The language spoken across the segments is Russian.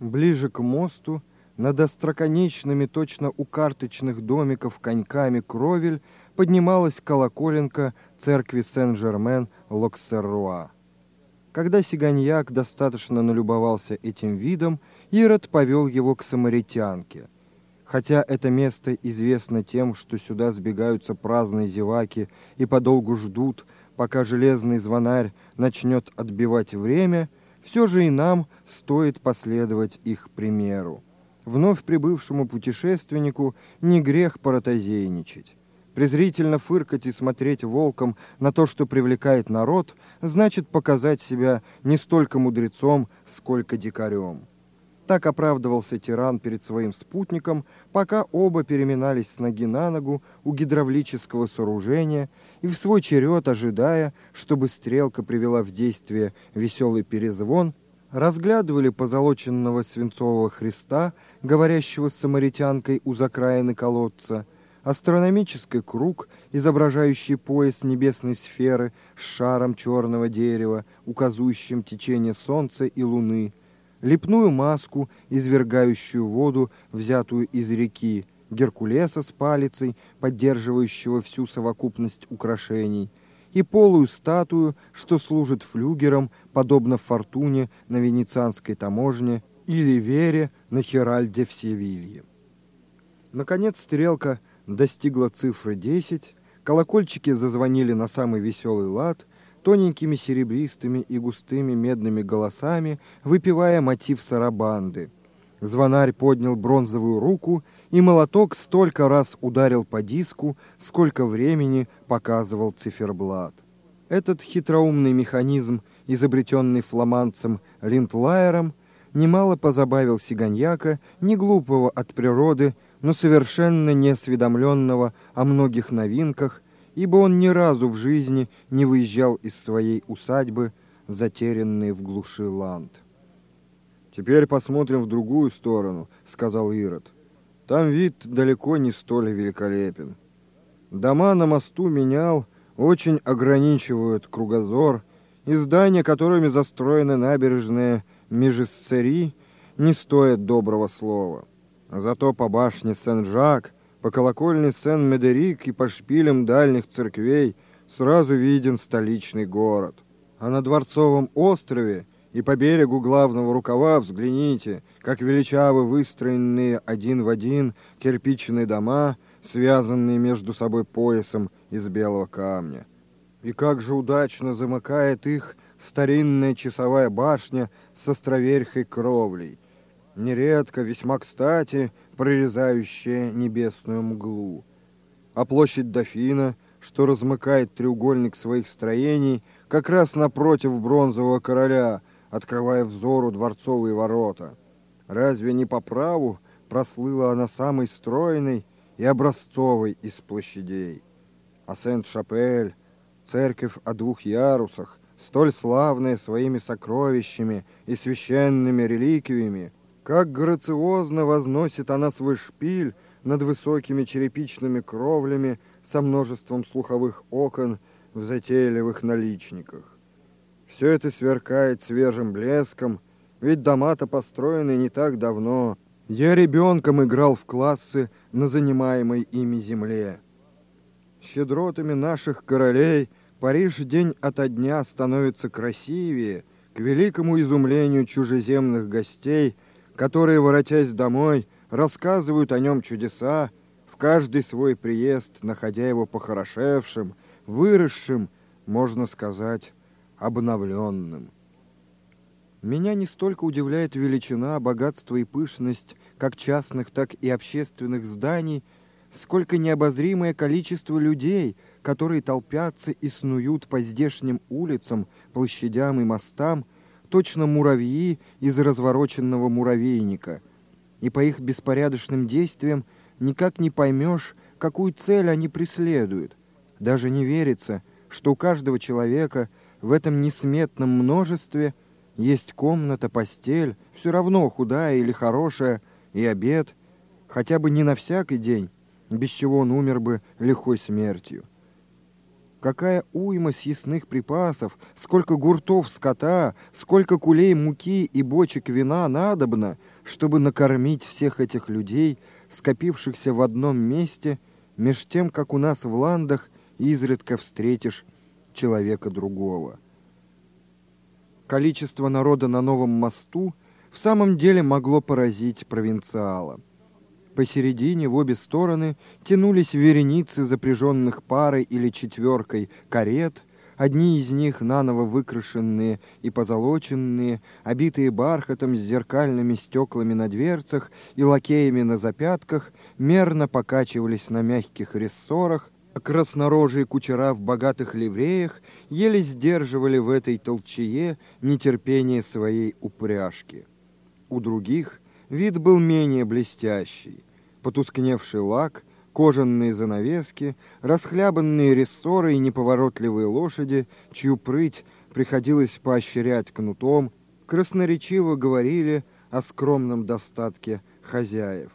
Ближе к мосту, над остроконечными, точно у карточных домиков, коньками кровель, поднималась колоколенка церкви Сен-Жермен-Локсерруа. Когда Сиганьяк достаточно налюбовался этим видом, Ирод повел его к самаритянке. Хотя это место известно тем, что сюда сбегаются праздные зеваки и подолгу ждут, пока железный звонарь начнет отбивать время, все же и нам стоит последовать их примеру. Вновь прибывшему путешественнику не грех поротозейничать. Презрительно фыркать и смотреть волком на то, что привлекает народ, значит показать себя не столько мудрецом, сколько дикарем. Так оправдывался тиран перед своим спутником, пока оба переминались с ноги на ногу у гидравлического сооружения и в свой черед, ожидая, чтобы стрелка привела в действие веселый перезвон, разглядывали позолоченного свинцового Христа, говорящего с самаритянкой у закраины колодца, астрономический круг, изображающий пояс небесной сферы с шаром черного дерева, указующим течение солнца и луны, лепную маску, извергающую воду, взятую из реки, Геркулеса с палицей, поддерживающего всю совокупность украшений, и полую статую, что служит флюгером, подобно фортуне на венецианской таможне или вере на Херальде в Севилье. Наконец стрелка достигла цифры 10, колокольчики зазвонили на самый веселый лад – тоненькими серебристыми и густыми медными голосами, выпивая мотив сарабанды. Звонарь поднял бронзовую руку, и молоток столько раз ударил по диску, сколько времени показывал циферблат. Этот хитроумный механизм, изобретенный фламандцем Линдлайером, немало позабавил Сиганьяка, не глупого от природы, но совершенно неосведомленного о многих новинках ибо он ни разу в жизни не выезжал из своей усадьбы, затерянной в глуши ланд. «Теперь посмотрим в другую сторону», — сказал Ирод. «Там вид далеко не столь великолепен. Дома на мосту менял, очень ограничивают кругозор, и здания, которыми застроены набережные Межессери, не стоят доброго слова. Зато по башне Сен-Жак по колокольне Сен-Медерик и по шпилям дальних церквей сразу виден столичный город. А на Дворцовом острове и по берегу главного рукава взгляните, как величавы выстроенные один в один кирпичные дома, связанные между собой поясом из белого камня. И как же удачно замыкает их старинная часовая башня с островерхой кровлей. Нередко, весьма кстати, прорезающая небесную мглу. А площадь Дофина, что размыкает треугольник своих строений, как раз напротив бронзового короля, открывая взору дворцовые ворота. Разве не по праву прослыла она самой стройной и образцовой из площадей? А Сент-Шапель, церковь о двух ярусах, столь славная своими сокровищами и священными реликвиями, как грациозно возносит она свой шпиль над высокими черепичными кровлями со множеством слуховых окон в затейливых наличниках. Все это сверкает свежим блеском, ведь дома-то построены не так давно. Я ребенком играл в классы на занимаемой ими земле. Щедротами наших королей Париж день ото дня становится красивее, к великому изумлению чужеземных гостей – которые, воротясь домой, рассказывают о нем чудеса, в каждый свой приезд, находя его похорошевшим, выросшим, можно сказать, обновленным. Меня не столько удивляет величина, богатство и пышность как частных, так и общественных зданий, сколько необозримое количество людей, которые толпятся и снуют по здешним улицам, площадям и мостам, точно муравьи из развороченного муравейника. И по их беспорядочным действиям никак не поймешь, какую цель они преследуют. Даже не верится, что у каждого человека в этом несметном множестве есть комната, постель, все равно худая или хорошая, и обед, хотя бы не на всякий день, без чего он умер бы лихой смертью. Какая уйма съестных припасов, сколько гуртов скота, сколько кулей муки и бочек вина надобно, чтобы накормить всех этих людей, скопившихся в одном месте, меж тем, как у нас в ландах изредка встретишь человека другого. Количество народа на новом мосту в самом деле могло поразить провинциала. Посередине, в обе стороны, тянулись вереницы запряженных парой или четверкой карет, одни из них наново выкрашенные и позолоченные, обитые бархатом с зеркальными стеклами на дверцах и лакеями на запятках, мерно покачивались на мягких рессорах, а краснорожие кучера в богатых ливреях еле сдерживали в этой толчее нетерпение своей упряжки. У других вид был менее блестящий потускневший лак, кожаные занавески, расхлябанные рессоры и неповоротливые лошади, чью прыть приходилось поощрять кнутом, красноречиво говорили о скромном достатке хозяев.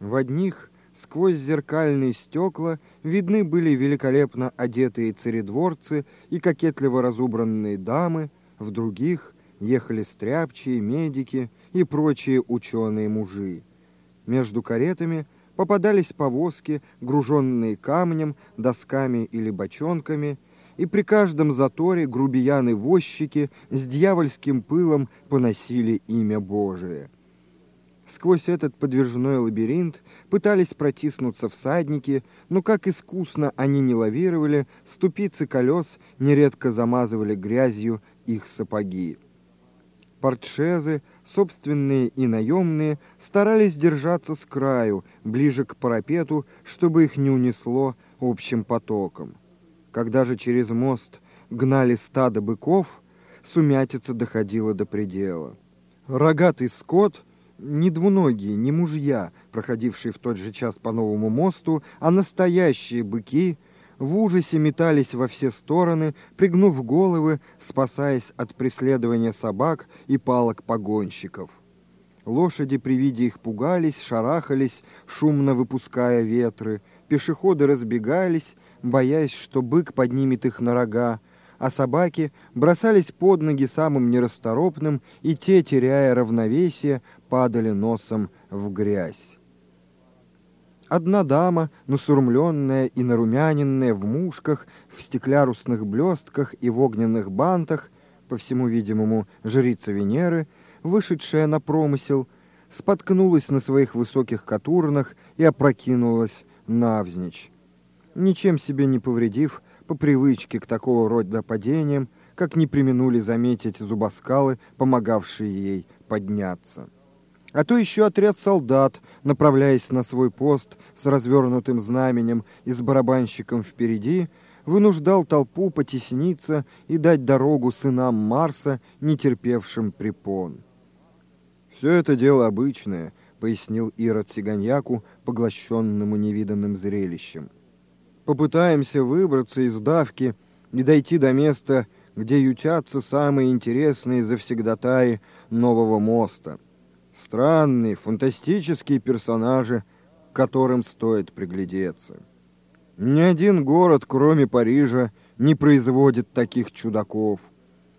В одних сквозь зеркальные стекла видны были великолепно одетые царедворцы и кокетливо разубранные дамы, в других ехали стряпчие, медики и прочие ученые-мужи. Между каретами попадались повозки, груженные камнем, досками или бочонками, и при каждом заторе грубияны-возчики с дьявольским пылом поносили имя Божие. Сквозь этот подвижной лабиринт пытались протиснуться всадники, но как искусно они не лавировали, ступицы колес нередко замазывали грязью их сапоги. Портшезы, собственные и наемные, старались держаться с краю, ближе к парапету, чтобы их не унесло общим потоком. Когда же через мост гнали стадо быков, сумятица доходила до предела. Рогатый скот, не двуногие, не мужья, проходившие в тот же час по новому мосту, а настоящие быки — в ужасе метались во все стороны, пригнув головы, спасаясь от преследования собак и палок погонщиков. Лошади при виде их пугались, шарахались, шумно выпуская ветры. Пешеходы разбегались, боясь, что бык поднимет их на рога, а собаки бросались под ноги самым нерасторопным, и те, теряя равновесие, падали носом в грязь. Одна дама, насурмленная и нарумяненная в мушках, в стеклярусных блестках и в огненных бантах, по всему видимому, жрица Венеры, вышедшая на промысел, споткнулась на своих высоких катурнах и опрокинулась навзничь. Ничем себе не повредив, по привычке к такого рода падениям, как не применули заметить зубоскалы, помогавшие ей подняться а то еще отряд солдат, направляясь на свой пост с развернутым знаменем и с барабанщиком впереди, вынуждал толпу потесниться и дать дорогу сынам Марса, не терпевшим препон. «Все это дело обычное», — пояснил Ирод Сиганьяку, поглощенному невиданным зрелищем. «Попытаемся выбраться из давки и дойти до места, где ютятся самые интересные завсегдатаи нового моста». Странные, фантастические персонажи, к которым стоит приглядеться. Ни один город, кроме Парижа, не производит таких чудаков.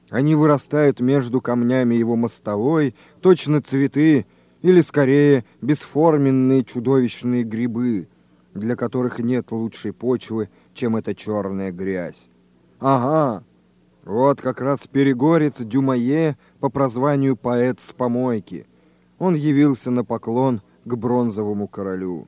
Они вырастают между камнями его мостовой, точно цветы, или, скорее, бесформенные чудовищные грибы, для которых нет лучшей почвы, чем эта черная грязь. Ага, вот как раз перегорец Дюмае по прозванию поэт с помойки — он явился на поклон к бронзовому королю.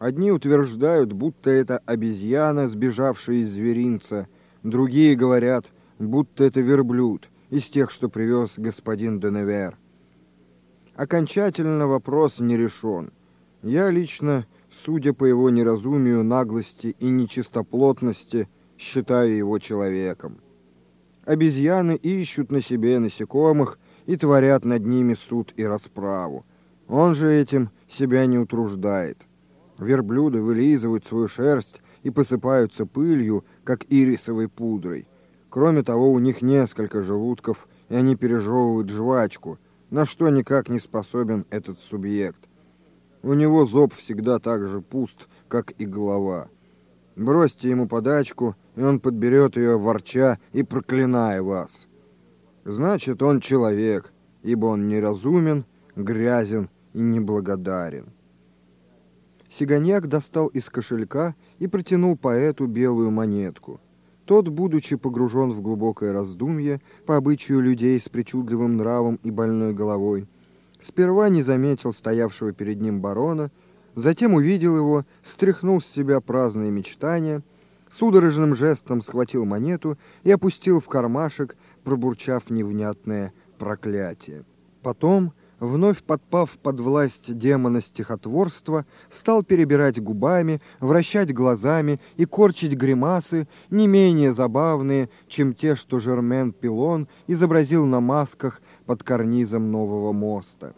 Одни утверждают, будто это обезьяна, сбежавшая из зверинца, другие говорят, будто это верблюд, из тех, что привез господин Деневер. Окончательно вопрос не решен. Я лично, судя по его неразумию, наглости и нечистоплотности, считаю его человеком. Обезьяны ищут на себе насекомых и творят над ними суд и расправу. Он же этим себя не утруждает. Верблюды вылизывают свою шерсть и посыпаются пылью, как ирисовой пудрой. Кроме того, у них несколько желудков, и они пережевывают жвачку, на что никак не способен этот субъект. У него зоб всегда так же пуст, как и голова. Бросьте ему подачку, и он подберет ее, ворча и проклиная вас. Значит, он человек, ибо он неразумен, грязен и неблагодарен. Сиганьяк достал из кошелька и протянул поэту белую монетку. Тот, будучи погружен в глубокое раздумье, по обычаю людей с причудливым нравом и больной головой, сперва не заметил стоявшего перед ним барона, затем увидел его, стряхнул с себя праздные мечтания, судорожным жестом схватил монету и опустил в кармашек, пробурчав невнятное проклятие. Потом вновь подпав под власть демона стихотворства, стал перебирать губами, вращать глазами и корчить гримасы, не менее забавные, чем те, что Жермен Пилон изобразил на масках под карнизом нового моста.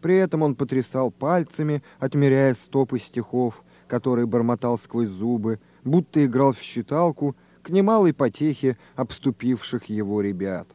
При этом он потрясал пальцами, отмеряя стопы стихов, которые бормотал сквозь зубы, будто играл в считалку к немалой потехе обступивших его ребят.